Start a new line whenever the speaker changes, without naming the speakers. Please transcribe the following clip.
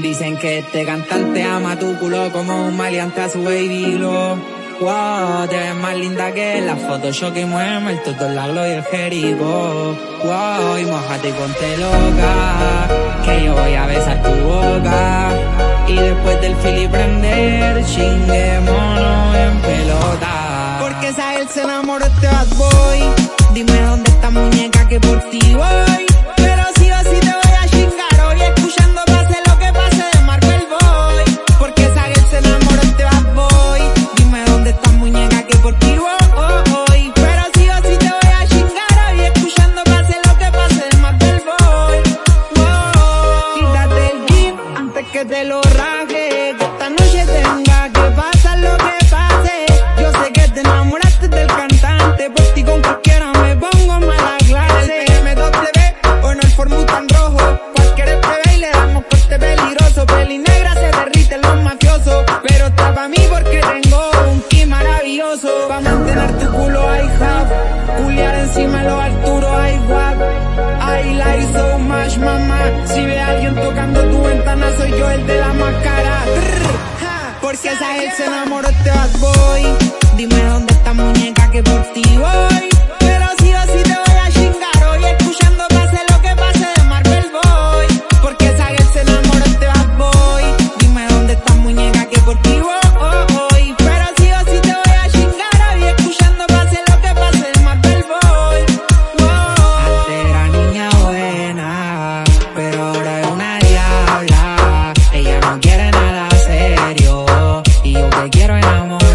Dicen que este cantante ama tu culo como un maleante a su baby glow. Wow, te ves más linda que la Photoshop y mueve el tuto, la glow y el jerico. Wow, y mojate y ponte loca, que yo voy a besar tu boca. Y después del fili prender, mono en pelota. Porque
esa él se enamoró este bad boy. Dime te lo raje, que esta noche tenga que pasar lo que pase. Yo sé que te enamoraste del cantante, por ti con cualquiera me pongo mala
clase.
El M2TV o en el Formut tan rojo, cualquier TV y le damos corte peligroso. Peli negra se derrite los mafiosos, pero está pa' mí porque tengo se enamoró este bad boy. Dime
dónde está muñeca que por ti voy.
Pero sí o sí te voy a chingar hoy escuchando pase lo que pase de Marvel Boy. Porque esa él se enamoró este bad boy.
Dime dónde está muñeca que por ti voy.
Pero sí o sí te voy a chingar hoy escuchando pase lo que pase de Marvel Boy.
Wow. Antes era niña buena, pero ahora es una diabla. Ella no quiere quiero enamorar.